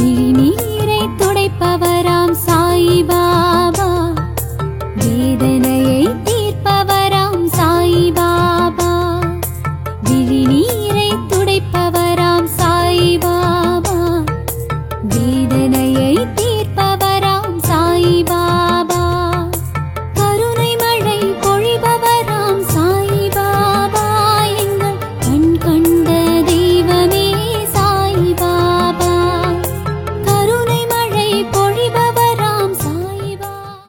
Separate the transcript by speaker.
Speaker 1: தீநீரை துடைப்பவராம் சாயிபாபா வேதனையை தீர்ப்பவராம் சாயிபாபா விழிநீரை